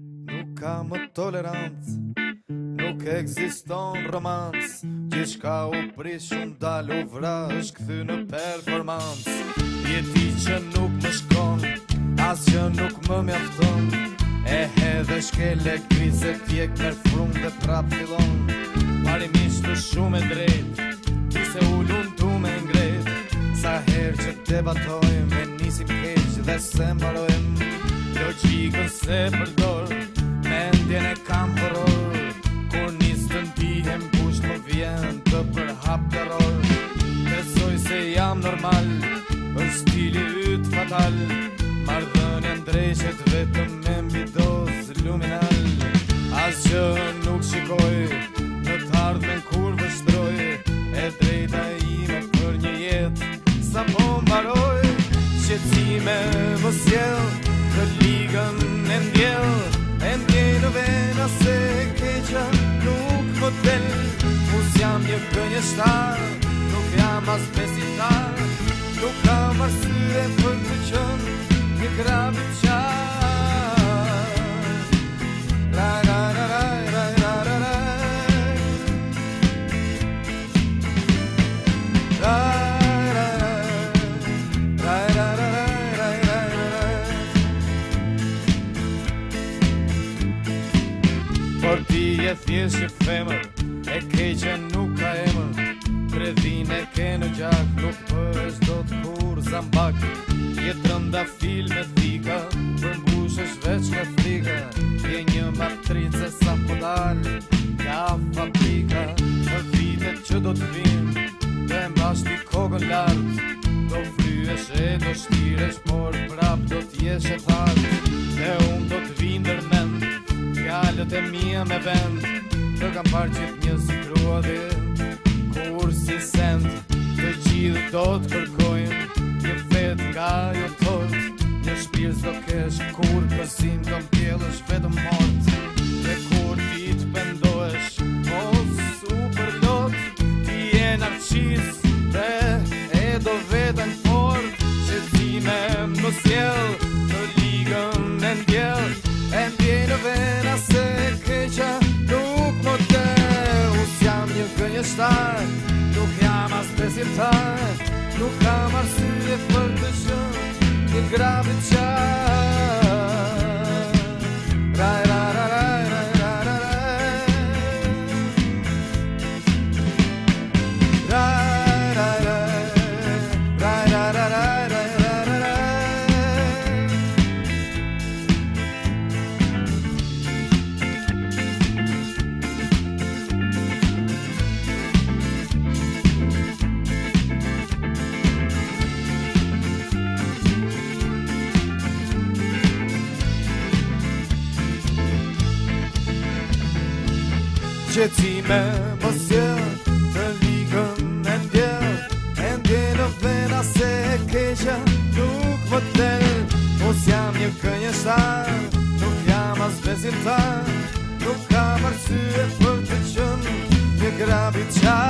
Nuk ka më tolerancë Nuk existon romancë Gjishka u prishun dal u është Këthy në performancë Jeti që nuk më shkon As që nuk më mjafton E dhe shkele krize Tjek nër frumë dhe prap fillon Parimisht të shumë e drejt Ti se u lundu me ngrejt Sa her që debatojmë E nisim keq dhe se mbarojmë Logikën se për jam normal Në stili ytë fatal Mardhën e ndreshet vetëm me mbidos luminal Asgjë nuk shikoj Në tardhën kur vështroj E drejta ime për një jet Sa po mbaroj Qecime vësjel Të ligën e mbjel E mbjel në vena se keqa nuk më del Us jam një shtar, Nuk jam as besitar Por ti e thjesht që femër E që nuk ka emër Predhine ke në gjak Nuk përës do të kur zambak Je të rënda fil me thika Për mbushës veç me frika Je një martrice sa po dalë fabrika Në vitet që do të vinë Dhe mbash një kogën lartë Do fryesh e do shtiresh Por prap do t'jesh e një me vend Dhe kam parë gjithë një si dhe Kur si send Të gjithë do të kërkojnë Një fet nga jo tot Një shpirë zdo kesh ku gitarę Nóg hamarsyje w Ferguson Nie gra bycia qëtime më sërë Të ligën e ndjerë E ndjerë në vena se e keqë Nuk më të delë jam një kënjështar Nuk jam as besimtar Nuk kam arsye për të qënë Një grabit qarë